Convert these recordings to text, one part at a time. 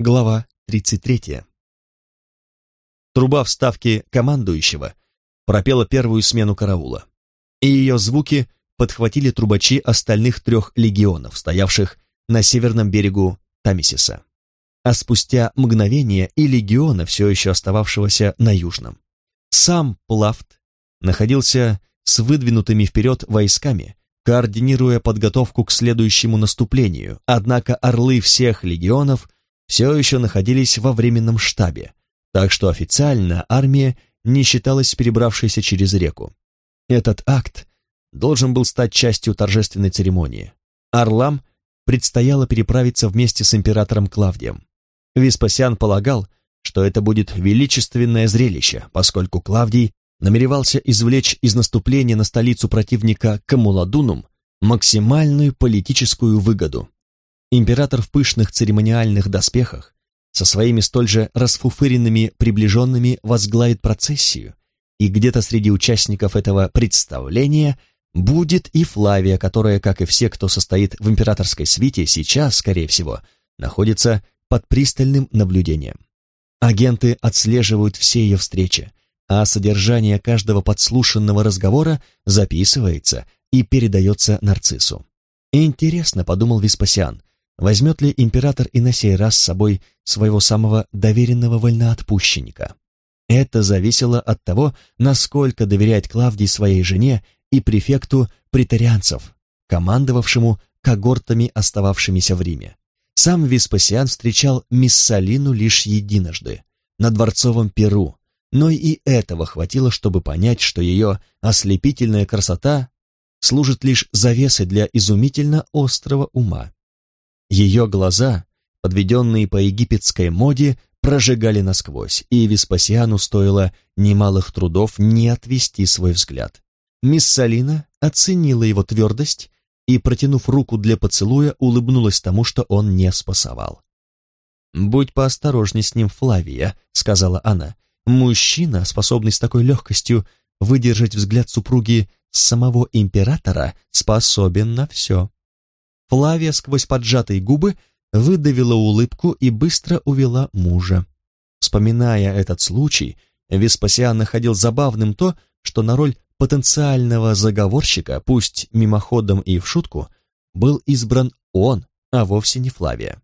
Глава 33. Труба вставки командующего пропела первую смену караула, и ее звуки подхватили трубачи остальных трех легионов, стоявших на северном берегу Тамисиса. А спустя мгновение и легиона, все еще остававшегося на южном. Сам Плафт находился с выдвинутыми вперед войсками, координируя подготовку к следующему наступлению, однако орлы всех легионов все еще находились во временном штабе, так что официально армия не считалась перебравшейся через реку. Этот акт должен был стать частью торжественной церемонии. Орлам предстояло переправиться вместе с императором Клавдием. Веспасиан полагал, что это будет величественное зрелище, поскольку Клавдий намеревался извлечь из наступления на столицу противника Камуладунум максимальную политическую выгоду. Император в пышных церемониальных доспехах со своими столь же расфуфыренными приближенными возглавит процессию, и где-то среди участников этого представления будет и Флавия, которая, как и все, кто состоит в императорской свите, сейчас, скорее всего, находится под пристальным наблюдением. Агенты отслеживают все ее встречи, а содержание каждого подслушанного разговора записывается и передается нарциссу. Интересно, подумал Веспасиан, возьмет ли император и на сей раз с собой своего самого доверенного вольноотпущенника. Это зависело от того, насколько доверяет Клавдий своей жене и префекту претарианцев, командовавшему когортами, остававшимися в Риме. Сам Веспасиан встречал Миссалину лишь единожды, на дворцовом перу, но и этого хватило, чтобы понять, что ее ослепительная красота служит лишь завесой для изумительно острого ума. Ее глаза, подведенные по египетской моде, прожигали насквозь, и Веспасиану стоило немалых трудов не отвести свой взгляд. Мисс Салина оценила его твердость и, протянув руку для поцелуя, улыбнулась тому, что он не спасовал. «Будь поосторожней с ним, Флавия», — сказала она. «Мужчина, способный с такой легкостью выдержать взгляд супруги самого императора, способен на все». Флавия сквозь поджатые губы выдавила улыбку и быстро увела мужа. Вспоминая этот случай, Веспасиан находил забавным то, что на роль потенциального заговорщика, пусть мимоходом и в шутку, был избран он, а вовсе не Флавия.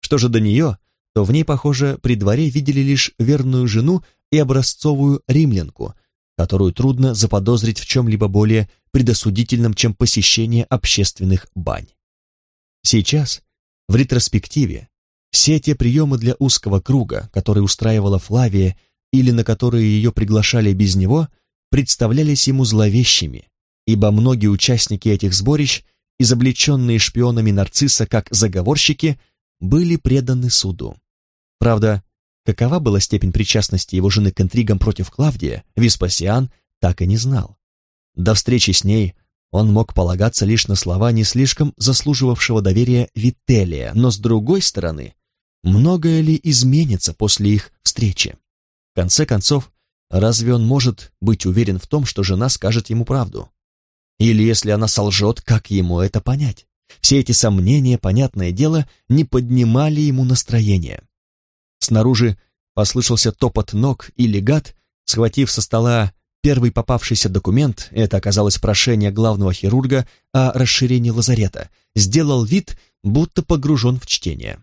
Что же до нее, то в ней, похоже, при дворе видели лишь верную жену и образцовую римлянку, которую трудно заподозрить в чем-либо более предосудительном, чем посещение общественных бань. Сейчас, в ретроспективе, все те приемы для узкого круга, которые устраивала Флавия или на которые ее приглашали без него, представлялись ему зловещими, ибо многие участники этих сборищ, изобличенные шпионами нарцисса как заговорщики, были преданы суду. Правда, какова была степень причастности его жены к интригам против Клавдия, Веспасиан так и не знал. До встречи с ней он мог полагаться лишь на слова не слишком заслуживавшего доверия Вителия, но с другой стороны, многое ли изменится после их встречи? В конце концов, разве он может быть уверен в том, что жена скажет ему правду? Или если она солжет, как ему это понять? Все эти сомнения, понятное дело, не поднимали ему настроение. Снаружи послышался топот ног, и легат, схватив со стола Первый попавшийся документ, это оказалось прошение главного хирурга о расширении лазарета, сделал вид, будто погружен в чтение.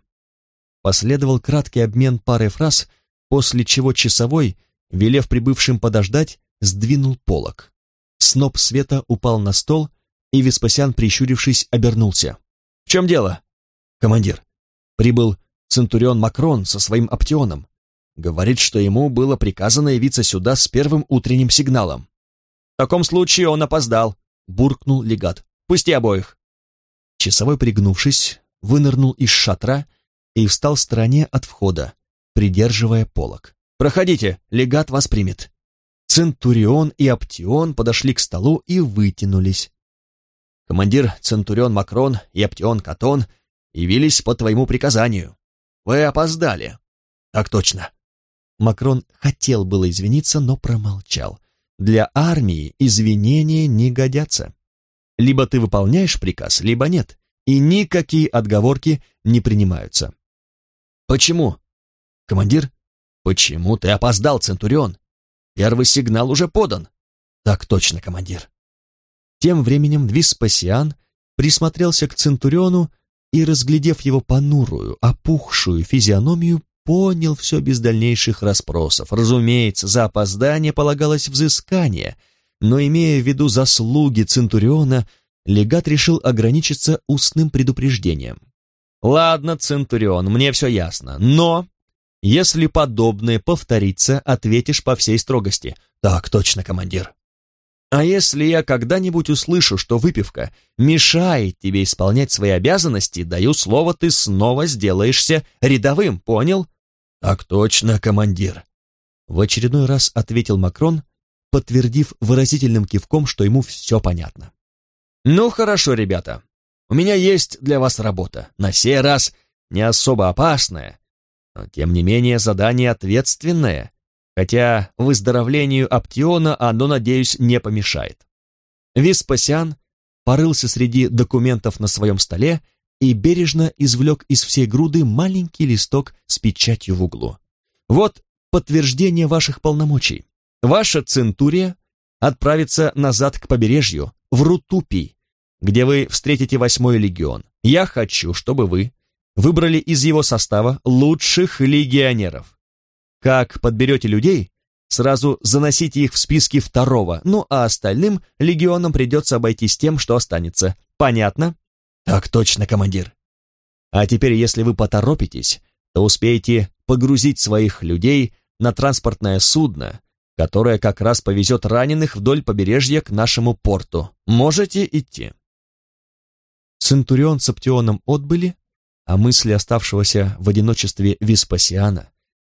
Последовал краткий обмен парой фраз, после чего часовой, велев прибывшим подождать, сдвинул полог. Сноп света упал на стол, и Веспасиан, прищурившись, обернулся. «В чем дело?» «Командир, прибыл Центурион Макрон со своим оптионом. Говорит, что ему было приказано явиться сюда с первым утренним сигналом. В таком случае он опоздал, буркнул легат. Пусти обоих. Часовой, пригнувшись, вынырнул из шатра и встал в стороне от входа, придерживая полок. «Проходите, легат вас примет». Центурион и Аптион подошли к столу и вытянулись. «Командир Центурион Макрон и Аптион Катон явились по твоему приказанию. Вы опоздали». «Так точно. Макрон хотел было извиниться, но промолчал. Для армии извинения не годятся. Либо ты выполняешь приказ, либо нет, и никакие отговорки не принимаются. Почему? Командир, почему ты опоздал, Центурион? Первый сигнал уже подан. Так точно, командир. Тем временем Виспасиан присмотрелся к Центуриону и, разглядев его понурую, опухшую физиономию, понял все без дальнейших расспросов. Разумеется, за опоздание полагалось взыскание, но, имея в виду заслуги Центуриона, легат решил ограничиться устным предупреждением. «Ладно, Центурион, мне все ясно, но если подобное повторится, ответишь по всей строгости». «Так точно, командир». А если я когда-нибудь услышу, что выпивка мешает тебе исполнять свои обязанности, даю слово, ты снова сделаешься рядовым, понял? Так точно, командир. В очередной раз ответил Макрон, подтвердив выразительным кивком, что ему все понятно. Ну хорошо, ребята, у меня есть для вас работа. На сей раз не особо опасная, но тем не менее задание ответственное хотя выздоровлению Аптиона оно, надеюсь, не помешает. Веспасиан порылся среди документов на своем столе и бережно извлек из всей груды маленький листок с печатью в углу. Вот подтверждение ваших полномочий. Ваша центурия отправится назад к побережью, в Рутупий, где вы встретите восьмой легион. Я хочу, чтобы вы выбрали из его состава лучших легионеров. Как подберете людей, сразу заносите их в списки второго, ну а остальным легионам придется обойтись тем, что останется. Понятно? Так точно, командир. А теперь, если вы поторопитесь, то успеете погрузить своих людей на транспортное судно, которое как раз повезет раненых вдоль побережья к нашему порту. Можете идти. Центурион с Аптионом отбыли, а мысли оставшегося в одиночестве Веспасиана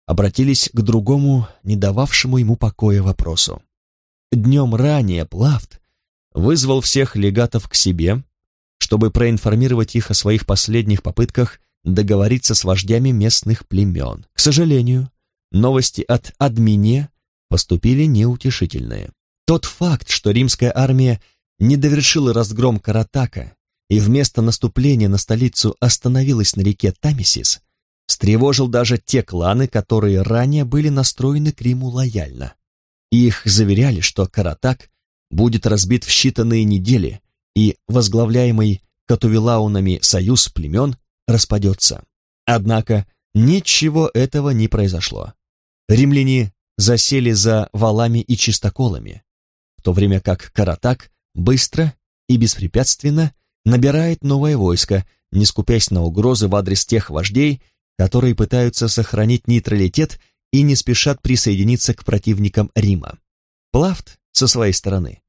обратились к другому, не дававшему ему покоя вопросу. Днем ранее Плафт вызвал всех легатов к себе, чтобы проинформировать их о своих последних попытках договориться с вождями местных племен. К сожалению, новости от Админе поступили неутешительные. Тот факт, что римская армия не довершила разгром Каратака и вместо наступления на столицу остановилась на реке Тамисис, встревожил даже те кланы, которые ранее были настроены к Риму лояльно. Их заверяли, что Каратак будет разбит в считанные недели, и возглавляемый Катувилаунами союз племен распадется. Однако ничего этого не произошло. Римляне засели за валами и чистоколами, в то время как Каратак быстро и беспрепятственно набирает новое войско, не скупясь на угрозы в адрес тех вождей, которые пытаются сохранить нейтралитет и не спешат присоединиться к противникам Рима. Плафт, со своей стороны,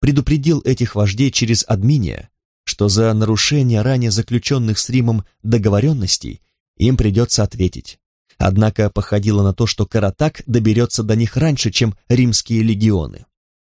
предупредил этих вождей через Админия, что за нарушение ранее заключенных с Римом договоренностей им придется ответить. Однако походило на то, что Каратак доберется до них раньше, чем римские легионы.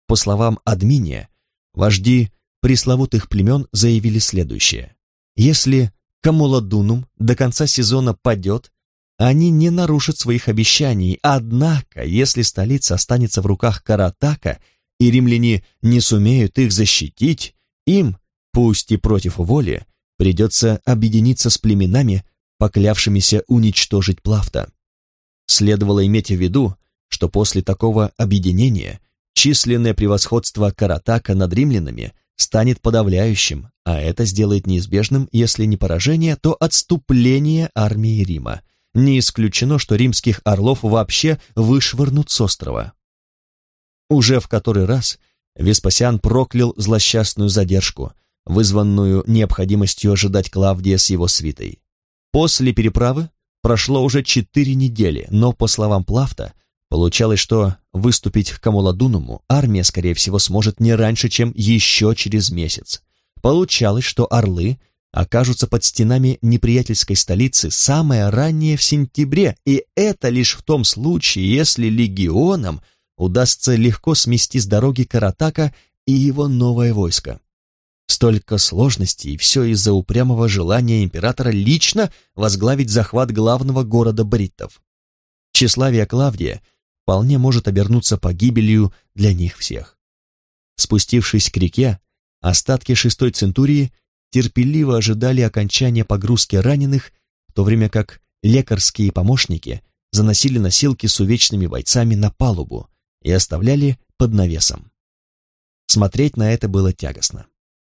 По словам Админия, вожди пресловутых племен заявили следующее. Если Камуладунум до конца сезона падет, они не нарушат своих обещаний, однако, если столица останется в руках Каратака, и римляне не сумеют их защитить, им, пусть и против воли, придется объединиться с племенами, поклявшимися уничтожить Плафта. Следовало иметь в виду, что после такого объединения численное превосходство Каратака над римлянами станет подавляющим, а это сделает неизбежным, если не поражение, то отступление армии Рима. Не исключено, что римских орлов вообще вышвырнут с острова. Уже в который раз Веспасиан проклял злосчастную задержку, вызванную необходимостью ожидать Клавдия с его свитой. После переправы прошло уже четыре недели, но, по словам Плафта, Получалось, что выступить к Камуладунуму армия, скорее всего, сможет не раньше, чем еще через месяц. Получалось, что орлы окажутся под стенами неприятельской столицы самое раннее в сентябре, и это лишь в том случае, если легионам удастся легко смести с дороги Каратака и его новое войско. Столько сложностей, и все из-за упрямого желания императора лично возглавить захват главного города бриттов. Тщеславие Клавдия – вполне может обернуться погибелью для них всех. Спустившись к реке, остатки шестой центурии терпеливо ожидали окончания погрузки раненых, в то время как лекарские помощники заносили носилки с увечными бойцами на палубу и оставляли под навесом. Смотреть на это было тягостно.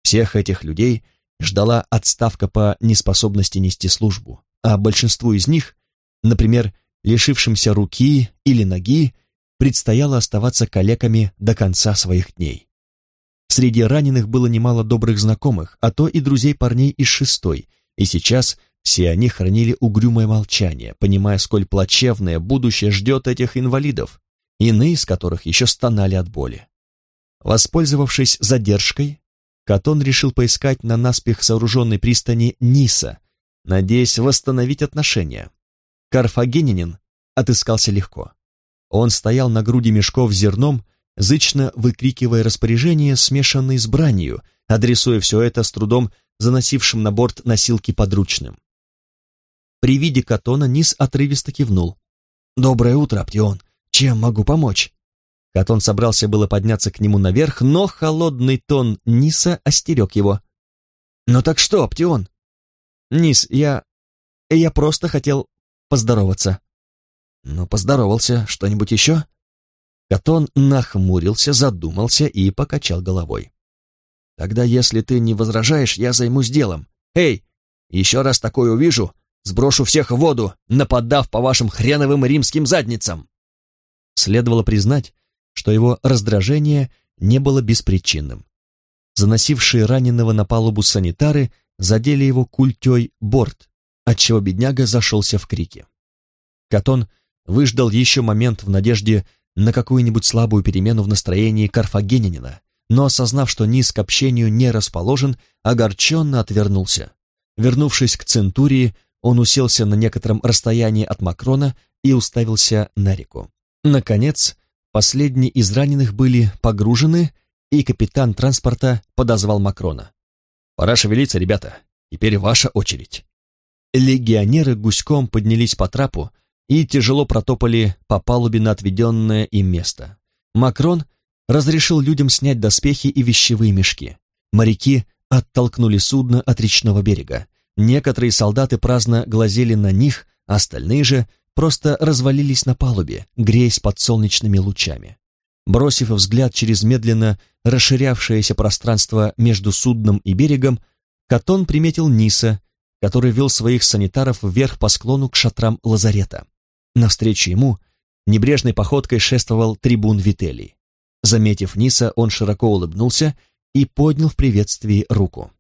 Всех этих людей ждала отставка по неспособности нести службу, а большинству из них, например, лишившимся руки или ноги, предстояло оставаться калеками до конца своих дней. Среди раненых было немало добрых знакомых, а то и друзей парней из шестой, и сейчас все они хранили угрюмое молчание, понимая, сколь плачевное будущее ждет этих инвалидов, иные из которых еще стонали от боли. Воспользовавшись задержкой, Катон решил поискать на наспех сооруженной пристани Ниса, надеясь восстановить отношения. Карфагенинин отыскался легко. Он стоял на груди мешков с зерном, зычно выкрикивая распоряжения, смешанные с бранью, адресуя все это с трудом заносившим на борт носилки подручным. При виде Катона Низ отрывисто кивнул. «Доброе утро, Аптион. Чем могу помочь?» Катон собрался было подняться к нему наверх, но холодный тон Ниса остерег его. «Ну так что, Аптион?» «Нис, я... я просто хотел поздороваться». «Ну, поздоровался. Что-нибудь еще?» Катон нахмурился, задумался и покачал головой. «Тогда, если ты не возражаешь, я займусь делом. Эй, еще раз такое увижу, сброшу всех в воду, нападав по вашим хреновым римским задницам!» Следовало признать, что его раздражение не было беспричинным. Заносившие раненого на палубу санитары задели его культей борт, отчего бедняга зашелся в крике. Катон выждал еще момент в надежде на какую-нибудь слабую перемену в настроении карфагенянина, но, осознав, что низ к общению не расположен, огорченно отвернулся. Вернувшись к Центурии, он уселся на некотором расстоянии от Макрона и уставился на реку. Наконец, Последние из раненых были погружены, и капитан транспорта подозвал Макрона. «Пора шевелиться, ребята. Теперь ваша очередь». Легионеры гуськом поднялись по трапу и тяжело протопали по палубе на отведенное им место. Макрон разрешил людям снять доспехи и вещевые мешки. Моряки оттолкнули судно от речного берега. Некоторые солдаты праздно глазели на них, остальные же просто развалились на палубе, греясь под солнечными лучами. Бросив взгляд через медленно расширявшееся пространство между судном и берегом, Катон приметил Ниса, который вел своих санитаров вверх по склону к шатрам лазарета. Навстречу ему небрежной походкой шествовал трибун Вителий. Заметив Ниса, он широко улыбнулся и поднял в приветствии руку.